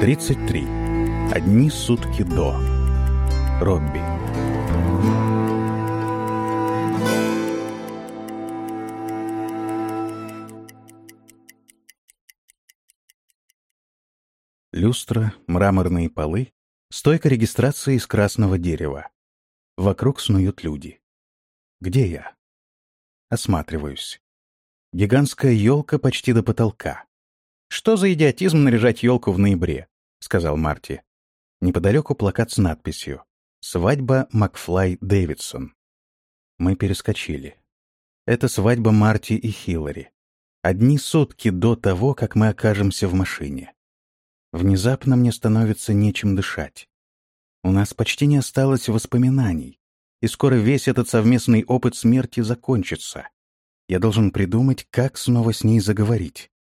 33. Одни сутки до. Робби. Люстра, мраморные полы, стойка регистрации из красного дерева. Вокруг снуют люди. Где я? Осматриваюсь. Гигантская елка почти до потолка. «Что за идиотизм наряжать елку в ноябре?» — сказал Марти. Неподалеку плакат с надписью «Свадьба Макфлай Дэвидсон». Мы перескочили. Это свадьба Марти и Хиллари. Одни сутки до того, как мы окажемся в машине. Внезапно мне становится нечем дышать. У нас почти не осталось воспоминаний, и скоро весь этот совместный опыт смерти закончится. Я должен придумать, как снова с ней заговорить.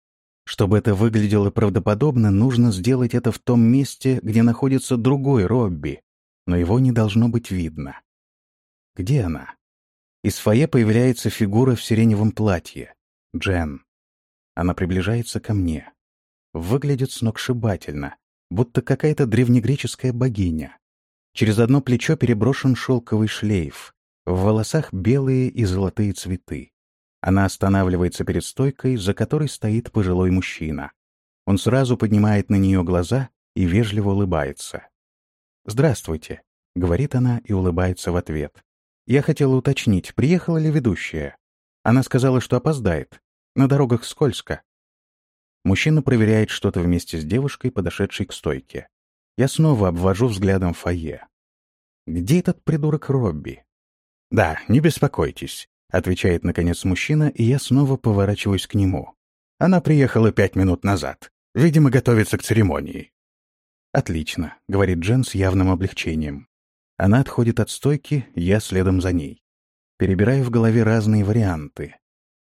Чтобы это выглядело правдоподобно, нужно сделать это в том месте, где находится другой Робби, но его не должно быть видно. Где она? Из фойе появляется фигура в сиреневом платье. Джен. Она приближается ко мне. Выглядит сногсшибательно, будто какая-то древнегреческая богиня. Через одно плечо переброшен шелковый шлейф. В волосах белые и золотые цветы. Она останавливается перед стойкой, за которой стоит пожилой мужчина. Он сразу поднимает на нее глаза и вежливо улыбается. «Здравствуйте», — говорит она и улыбается в ответ. «Я хотела уточнить, приехала ли ведущая. Она сказала, что опоздает. На дорогах скользко». Мужчина проверяет что-то вместе с девушкой, подошедшей к стойке. Я снова обвожу взглядом фойе. Где этот придурок Робби? Да, не беспокойтесь. Отвечает, наконец, мужчина, и я снова поворачиваюсь к нему. Она приехала пять минут назад. Видимо, готовится к церемонии. «Отлично», — говорит Джен с явным облегчением. Она отходит от стойки, я следом за ней. Перебираю в голове разные варианты.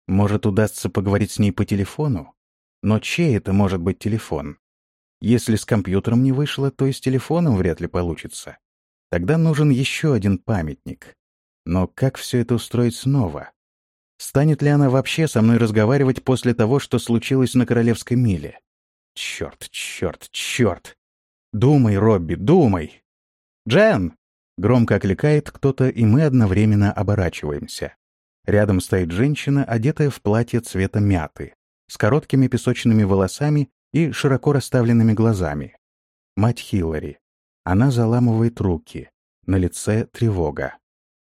Может, удастся поговорить с ней по телефону? Но чей это может быть телефон? Если с компьютером не вышло, то и с телефоном вряд ли получится. Тогда нужен еще один памятник. Но как все это устроить снова? Станет ли она вообще со мной разговаривать после того, что случилось на Королевской миле? Черт, черт, черт! Думай, Робби, думай! Джен! Громко окликает кто-то, и мы одновременно оборачиваемся. Рядом стоит женщина, одетая в платье цвета мяты, с короткими песочными волосами и широко расставленными глазами. Мать Хиллари. Она заламывает руки. На лице тревога.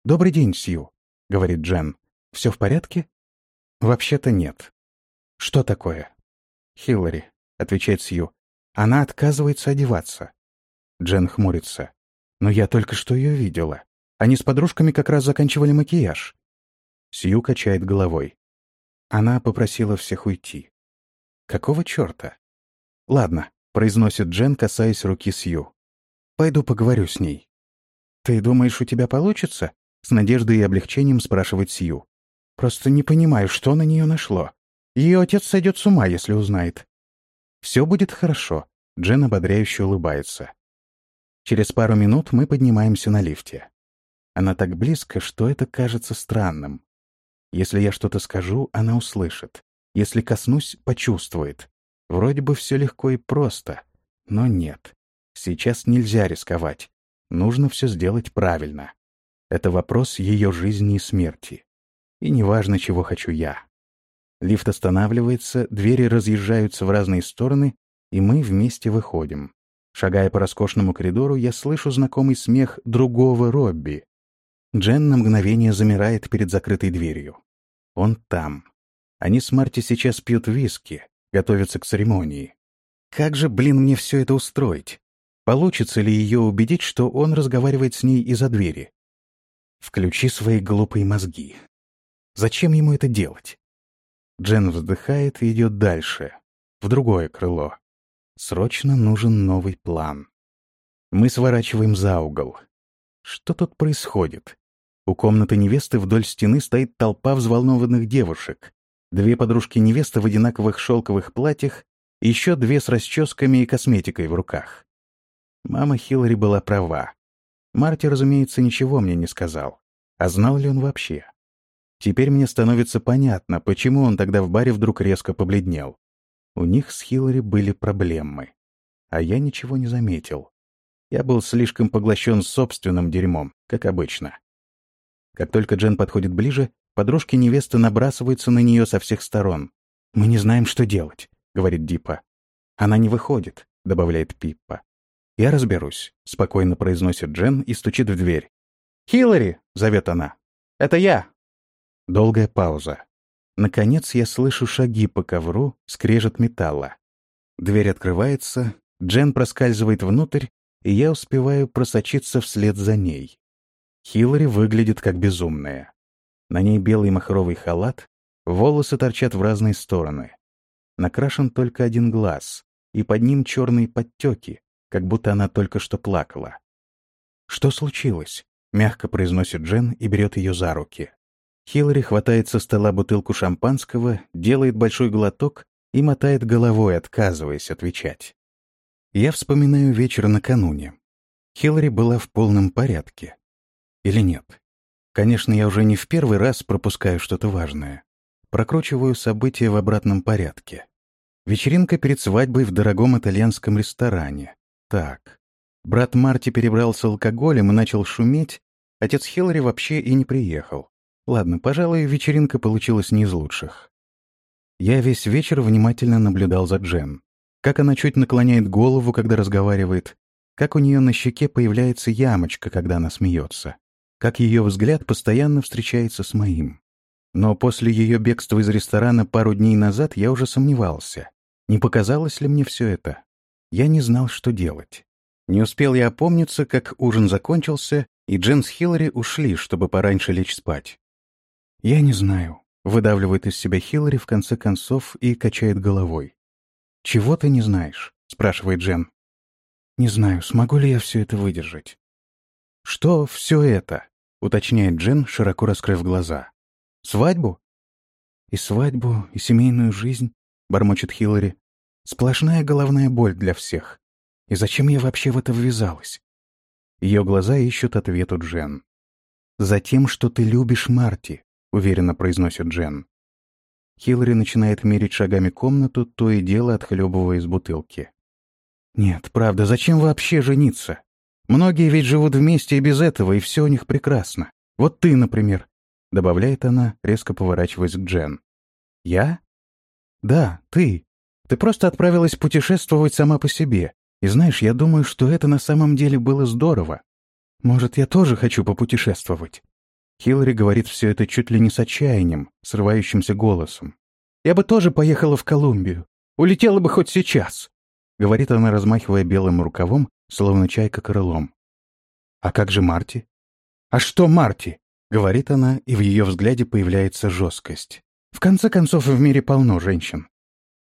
«Добрый день, Сью», — говорит Джен. «Все в порядке?» «Вообще-то нет». «Что такое?» «Хиллари», — отвечает Сью. «Она отказывается одеваться». Джен хмурится. «Но я только что ее видела. Они с подружками как раз заканчивали макияж». Сью качает головой. Она попросила всех уйти. «Какого черта?» «Ладно», — произносит Джен, касаясь руки Сью. «Пойду поговорю с ней». «Ты думаешь, у тебя получится?» С надеждой и облегчением спрашивает Сью. Просто не понимаю, что на нее нашло. Ее отец сойдет с ума, если узнает. Все будет хорошо. Джен ободряюще улыбается. Через пару минут мы поднимаемся на лифте. Она так близко, что это кажется странным. Если я что-то скажу, она услышит. Если коснусь, почувствует. Вроде бы все легко и просто. Но нет. Сейчас нельзя рисковать. Нужно все сделать правильно. Это вопрос ее жизни и смерти. И неважно, чего хочу я. Лифт останавливается, двери разъезжаются в разные стороны, и мы вместе выходим. Шагая по роскошному коридору, я слышу знакомый смех другого Робби. Джен на мгновение замирает перед закрытой дверью. Он там. Они с Марти сейчас пьют виски, готовятся к церемонии. Как же, блин, мне все это устроить? Получится ли ее убедить, что он разговаривает с ней из-за двери? Включи свои глупые мозги. Зачем ему это делать? Джен вздыхает и идет дальше, в другое крыло. Срочно нужен новый план. Мы сворачиваем за угол. Что тут происходит? У комнаты невесты вдоль стены стоит толпа взволнованных девушек. Две подружки невесты в одинаковых шелковых платьях еще две с расческами и косметикой в руках. Мама Хиллари была права. Марти, разумеется, ничего мне не сказал. А знал ли он вообще? Теперь мне становится понятно, почему он тогда в баре вдруг резко побледнел. У них с Хиллари были проблемы. а я ничего не заметил. Я был слишком поглощен собственным дерьмом, как обычно. Как только Джен подходит ближе, подружки невесты набрасываются на нее со всех сторон. «Мы не знаем, что делать», — говорит Дипа. «Она не выходит», — добавляет Пиппа. «Я разберусь», — спокойно произносит Джен и стучит в дверь. «Хиллари!» — зовет она. «Это я!» Долгая пауза. Наконец я слышу шаги по ковру, скрежет металла. Дверь открывается, Джен проскальзывает внутрь, и я успеваю просочиться вслед за ней. Хиллари выглядит как безумная. На ней белый махровый халат, волосы торчат в разные стороны. Накрашен только один глаз, и под ним черные подтеки, как будто она только что плакала. «Что случилось?» — мягко произносит Джен и берет ее за руки. Хиллари хватает со стола бутылку шампанского, делает большой глоток и мотает головой, отказываясь отвечать. Я вспоминаю вечер накануне. Хиллари была в полном порядке. Или нет? Конечно, я уже не в первый раз пропускаю что-то важное. Прокручиваю события в обратном порядке. Вечеринка перед свадьбой в дорогом итальянском ресторане. Так. Брат Марти перебрался алкоголем и начал шуметь. Отец Хиллари вообще и не приехал. Ладно, пожалуй, вечеринка получилась не из лучших. Я весь вечер внимательно наблюдал за Джен как она чуть наклоняет голову, когда разговаривает, как у нее на щеке появляется ямочка, когда она смеется, как ее взгляд постоянно встречается с моим. Но после ее бегства из ресторана пару дней назад я уже сомневался. Не показалось ли мне все это? Я не знал, что делать. Не успел я опомниться, как ужин закончился, и Джен с Хиллари ушли, чтобы пораньше лечь спать. «Я не знаю», — выдавливает из себя Хиллари в конце концов и качает головой. «Чего ты не знаешь?» — спрашивает Джен. «Не знаю, смогу ли я все это выдержать». «Что все это?» — уточняет Джен, широко раскрыв глаза. «Свадьбу?» «И свадьбу, и семейную жизнь», — бормочет Хиллари. «Сплошная головная боль для всех. И зачем я вообще в это ввязалась?» Ее глаза ищут ответ у Джен. «Затем, что ты любишь Марти», — уверенно произносит Джен. Хиллари начинает мерить шагами комнату, то и дело отхлебывая из бутылки. «Нет, правда, зачем вообще жениться? Многие ведь живут вместе и без этого, и все у них прекрасно. Вот ты, например», — добавляет она, резко поворачиваясь к Джен. «Я?» «Да, ты. Ты просто отправилась путешествовать сама по себе. И знаешь, я думаю, что это на самом деле было здорово. Может, я тоже хочу попутешествовать?» Хиллари говорит все это чуть ли не с отчаянием, срывающимся голосом. «Я бы тоже поехала в Колумбию. Улетела бы хоть сейчас», — говорит она, размахивая белым рукавом, словно чайка крылом. «А как же Марти?» «А что Марти?» — говорит она, и в ее взгляде появляется жесткость. «В конце концов, в мире полно женщин.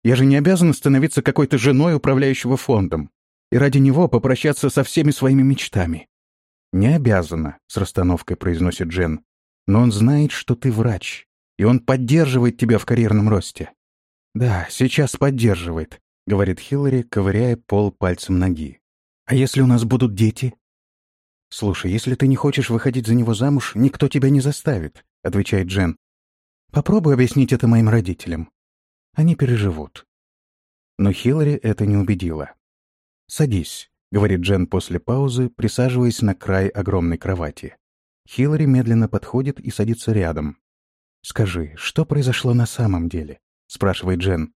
Я же не обязана становиться какой-то женой управляющего фондом и ради него попрощаться со всеми своими мечтами. «Не обязана», — с расстановкой произносит Джен. «Но он знает, что ты врач, и он поддерживает тебя в карьерном росте». «Да, сейчас поддерживает», — говорит Хиллари, ковыряя пол пальцем ноги. «А если у нас будут дети?» «Слушай, если ты не хочешь выходить за него замуж, никто тебя не заставит», — отвечает Джен. «Попробуй объяснить это моим родителям. Они переживут». Но Хиллари это не убедило. «Садись», говорит Джен после паузы, присаживаясь на край огромной кровати. Хиллари медленно подходит и садится рядом. «Скажи, что произошло на самом деле?» — спрашивает Джен.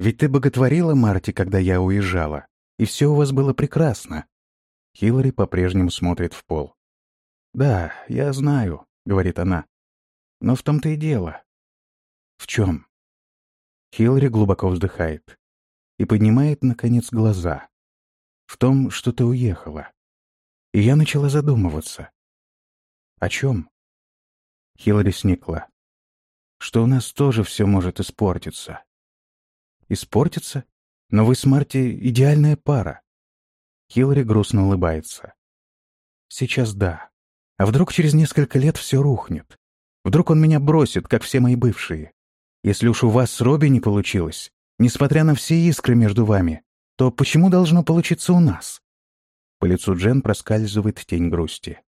«Ведь ты боготворила Марти, когда я уезжала, и все у вас было прекрасно». Хиллари по-прежнему смотрит в пол. «Да, я знаю», — говорит она. «Но в том-то и дело». «В чем?» Хиллари глубоко вздыхает и поднимает, наконец, глаза в том, что ты уехала. И я начала задумываться. О чем? Хиллари сникла. Что у нас тоже все может испортиться. Испортиться? Но вы с Марти идеальная пара. Хиллари грустно улыбается. Сейчас да. А вдруг через несколько лет все рухнет? Вдруг он меня бросит, как все мои бывшие? Если уж у вас с Робби не получилось, несмотря на все искры между вами, то почему должно получиться у нас? По лицу Джен проскальзывает тень грусти.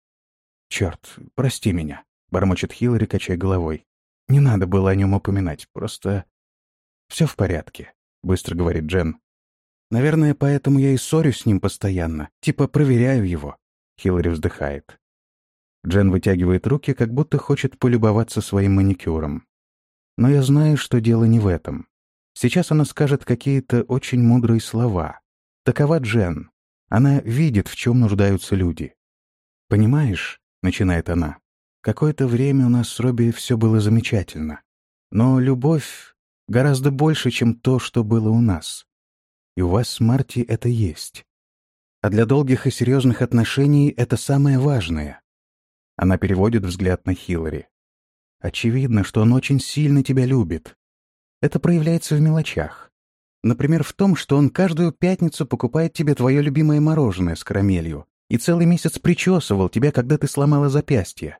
«Черт, прости меня», — бормочет Хиллари, качая головой. «Не надо было о нем упоминать, просто...» «Все в порядке», — быстро говорит Джен. Наверное, поэтому я и ссорюсь с ним постоянно. Типа проверяю его. Хиллари вздыхает. Джен вытягивает руки, как будто хочет полюбоваться своим маникюром. Но я знаю, что дело не в этом. Сейчас она скажет какие-то очень мудрые слова. Такова Джен. Она видит, в чем нуждаются люди. «Понимаешь», — начинает она, — «какое-то время у нас с Робби все было замечательно. Но любовь гораздо больше, чем то, что было у нас. И у вас с Марти это есть. А для долгих и серьезных отношений это самое важное. Она переводит взгляд на Хиллари. Очевидно, что он очень сильно тебя любит. Это проявляется в мелочах. Например, в том, что он каждую пятницу покупает тебе твое любимое мороженое с карамелью и целый месяц причесывал тебя, когда ты сломала запястье.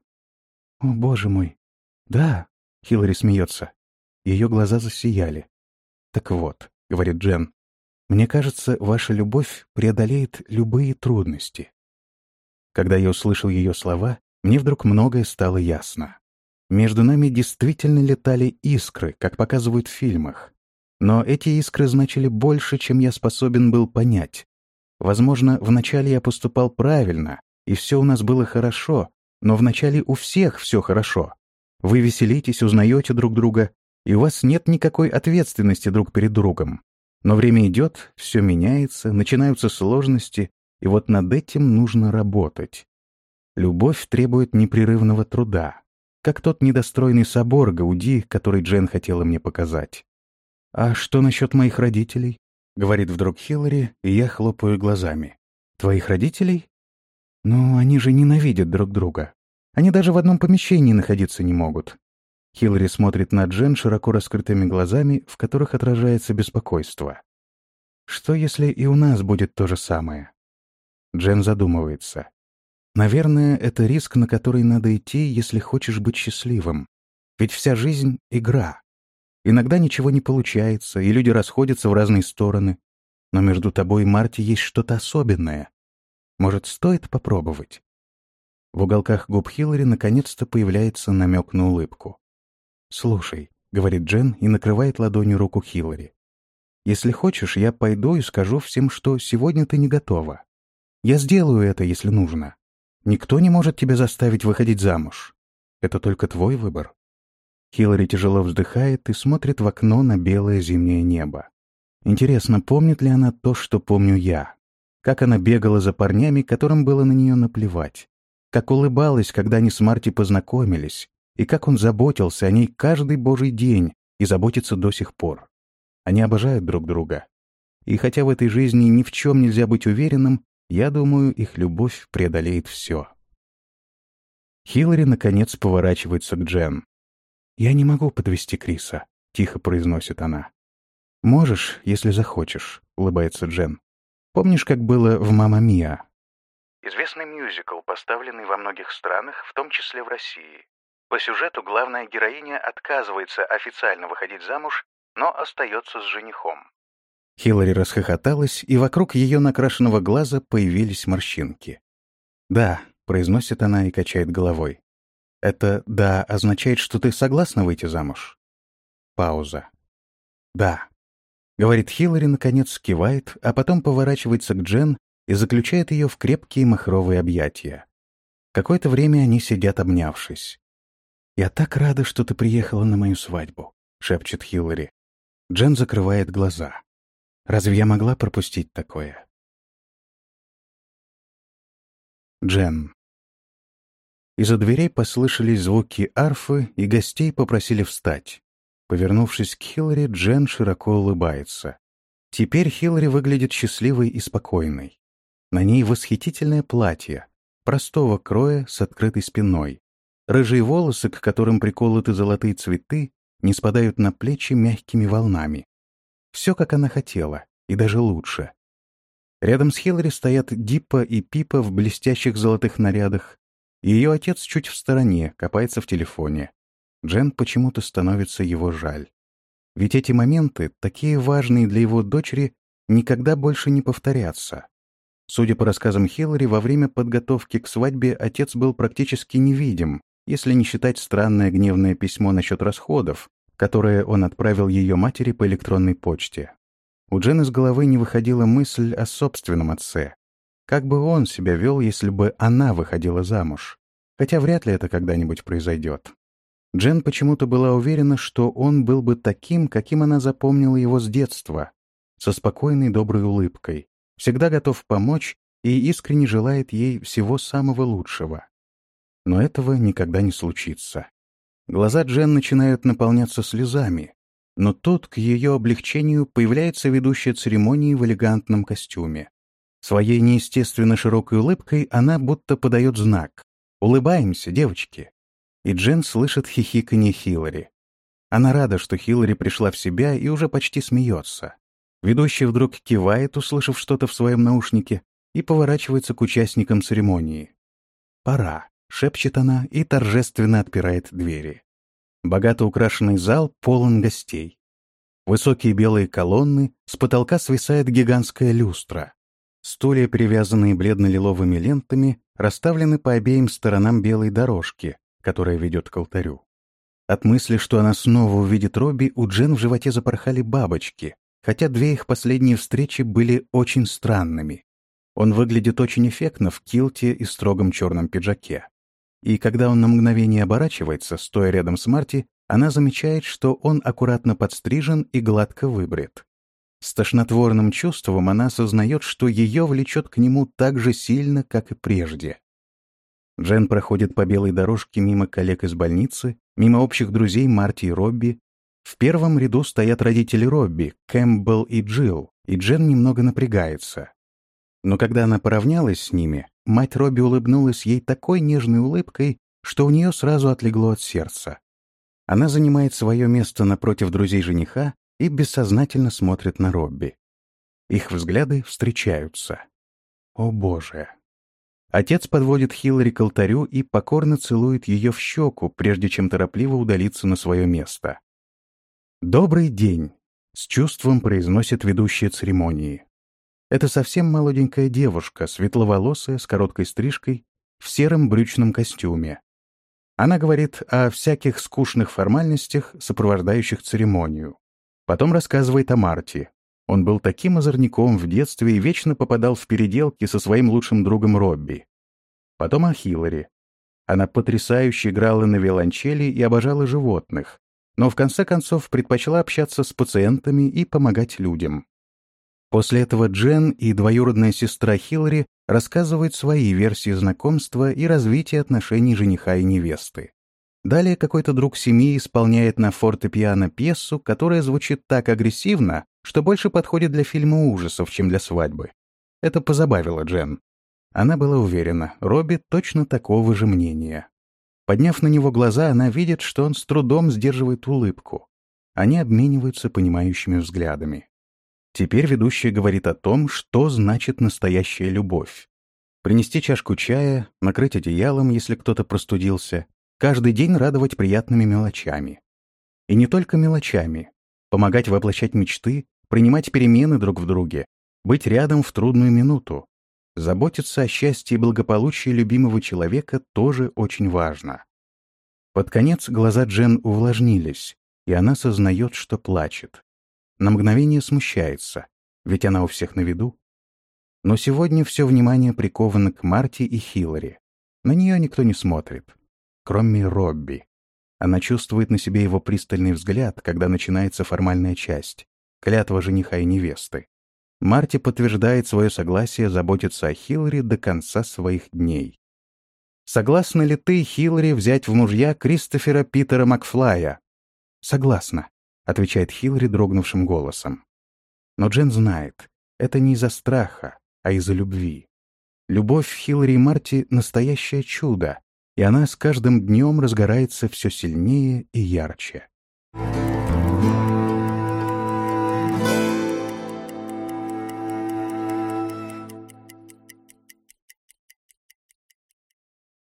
О, боже мой. Да, Хиллари смеется. Ее глаза засияли. Так вот, говорит Джен, мне кажется, ваша любовь преодолеет любые трудности. Когда я услышал ее слова, мне вдруг многое стало ясно. Между нами действительно летали искры, как показывают в фильмах. Но эти искры значили больше, чем я способен был понять. Возможно, вначале я поступал правильно, и все у нас было хорошо, но вначале у всех все хорошо. Вы веселитесь, узнаете друг друга, и у вас нет никакой ответственности друг перед другом. Но время идет, все меняется, начинаются сложности, и вот над этим нужно работать. Любовь требует непрерывного труда, как тот недостроенный собор Гауди, который Джен хотела мне показать. «А что насчет моих родителей?» — говорит вдруг Хиллари, и я хлопаю глазами. «Твоих родителей?» «Ну, они же ненавидят друг друга. Они даже в одном помещении находиться не могут». Хиллари смотрит на Джен широко раскрытыми глазами, в которых отражается беспокойство. «Что, если и у нас будет то же самое?» Джен задумывается. Наверное, это риск, на который надо идти, если хочешь быть счастливым. Ведь вся жизнь — игра. Иногда ничего не получается, и люди расходятся в разные стороны. Но между тобой и Марти есть что-то особенное. Может, стоит попробовать? В уголках губ Хиллари наконец-то появляется намек на улыбку. «Слушай», — говорит Джен и накрывает ладонью руку Хиллари. «Если хочешь, я пойду и скажу всем, что сегодня ты не готова. Я сделаю это, если нужно. Никто не может тебя заставить выходить замуж. Это только твой выбор. Хиллари тяжело вздыхает и смотрит в окно на белое зимнее небо. Интересно, помнит ли она то, что помню я? Как она бегала за парнями, которым было на нее наплевать? Как улыбалась, когда они с Марти познакомились? И как он заботился о ней каждый божий день и заботится до сих пор? Они обожают друг друга. И хотя в этой жизни ни в чем нельзя быть уверенным, я думаю, их любовь преодолеет все. Хиллари, наконец, поворачивается к Джен. «Я не могу подвести Криса», — тихо произносит она. «Можешь, если захочешь», — улыбается Джен. «Помнишь, как было в «Мама Мия»?» Известный мюзикл, поставленный во многих странах, в том числе в России. По сюжету главная героиня отказывается официально выходить замуж, но остается с женихом. Хиллари расхохоталась, и вокруг ее накрашенного глаза появились морщинки. «Да», — произносит она и качает головой. «Это «да» означает, что ты согласна выйти замуж?» Пауза. «Да», — говорит Хиллари, наконец кивает, а потом поворачивается к Джен и заключает ее в крепкие махровые объятия. Какое-то время они сидят, обнявшись. «Я так рада, что ты приехала на мою свадьбу», — шепчет Хиллари. Джен закрывает глаза. Разве я могла пропустить такое? Джен. Из-за дверей послышались звуки арфы, и гостей попросили встать. Повернувшись к Хиллари, Джен широко улыбается. Теперь Хиллари выглядит счастливой и спокойной. На ней восхитительное платье, простого кроя с открытой спиной. Рыжие волосы, к которым приколоты золотые цветы, не спадают на плечи мягкими волнами. Все, как она хотела, и даже лучше. Рядом с Хиллари стоят Диппа и Пипа в блестящих золотых нарядах, ее отец чуть в стороне, копается в телефоне. Джен почему-то становится его жаль. Ведь эти моменты, такие важные для его дочери, никогда больше не повторятся. Судя по рассказам Хиллари, во время подготовки к свадьбе отец был практически невидим, если не считать странное гневное письмо насчет расходов, которое он отправил ее матери по электронной почте. У Джен из головы не выходила мысль о собственном отце. Как бы он себя вел, если бы она выходила замуж? Хотя вряд ли это когда-нибудь произойдет. Джен почему-то была уверена, что он был бы таким, каким она запомнила его с детства, со спокойной доброй улыбкой, всегда готов помочь и искренне желает ей всего самого лучшего. Но этого никогда не случится. Глаза Джен начинают наполняться слезами, но тут, к ее облегчению, появляется ведущая церемонии в элегантном костюме. Своей неестественно широкой улыбкой она будто подает знак. «Улыбаемся, девочки!» И Джен слышит хихиканье Хиллари. Она рада, что Хиллари пришла в себя и уже почти смеется. Ведущий вдруг кивает, услышав что-то в своем наушнике, и поворачивается к участникам церемонии. «Пора», — шепчет она и торжественно отпирает двери. Богато украшенный зал полон гостей. Высокие белые колонны, с потолка свисает гигантская люстра. Стулья, привязанные бледно-лиловыми лентами, расставлены по обеим сторонам белой дорожки, которая ведет к алтарю. От мысли, что она снова увидит Робби, у Джен в животе запорхали бабочки, хотя две их последние встречи были очень странными. Он выглядит очень эффектно в килте и строгом черном пиджаке. И когда он на мгновение оборачивается, стоя рядом с Марти, она замечает, что он аккуратно подстрижен и гладко выбрит. С тошнотворным чувством она осознает, что ее влечет к нему так же сильно, как и прежде. Джен проходит по белой дорожке мимо коллег из больницы, мимо общих друзей Марти и Робби. В первом ряду стоят родители Робби, Кэмпбелл и Джилл, и Джен немного напрягается. Но когда она поравнялась с ними, Мать Робби улыбнулась ей такой нежной улыбкой, что у нее сразу отлегло от сердца. Она занимает свое место напротив друзей жениха и бессознательно смотрит на Робби. Их взгляды встречаются. О боже! Отец подводит Хиллари к алтарю и покорно целует ее в щеку, прежде чем торопливо удалиться на свое место. «Добрый день!» — с чувством произносит ведущая церемонии. Это совсем молоденькая девушка, светловолосая, с короткой стрижкой, в сером брючном костюме. Она говорит о всяких скучных формальностях, сопровождающих церемонию. Потом рассказывает о Марти. Он был таким озорником в детстве и вечно попадал в переделки со своим лучшим другом Робби. Потом о Хиллари. Она потрясающе играла на виолончели и обожала животных, но в конце концов предпочла общаться с пациентами и помогать людям. После этого Джен и двоюродная сестра Хиллари рассказывают свои версии знакомства и развития отношений жениха и невесты. Далее какой-то друг семьи исполняет на фортепиано пьесу, которая звучит так агрессивно, что больше подходит для фильма ужасов, чем для свадьбы. Это позабавило Джен. Она была уверена, Робби точно такого же мнения. Подняв на него глаза, она видит, что он с трудом сдерживает улыбку. Они обмениваются понимающими взглядами. Теперь ведущая говорит о том, что значит настоящая любовь. Принести чашку чая, накрыть одеялом, если кто-то простудился, каждый день радовать приятными мелочами. И не только мелочами. Помогать воплощать мечты, принимать перемены друг в друге, быть рядом в трудную минуту. Заботиться о счастье и благополучии любимого человека тоже очень важно. Под конец глаза Джен увлажнились, и она сознает, что плачет. На мгновение смущается, ведь она у всех на виду. Но сегодня все внимание приковано к Марти и Хиллари. На нее никто не смотрит, кроме Робби. Она чувствует на себе его пристальный взгляд, когда начинается формальная часть — клятва жениха и невесты. Марти подтверждает свое согласие заботиться о Хиллари до конца своих дней. «Согласна ли ты, Хиллари, взять в мужья Кристофера Питера Макфлая?» «Согласна», отвечает Хиллари дрогнувшим голосом. Но Джен знает, это не из-за страха, а из-за любви. Любовь Хиллари и Марти — настоящее чудо, и она с каждым днем разгорается все сильнее и ярче. Thank you.